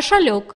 кошелек.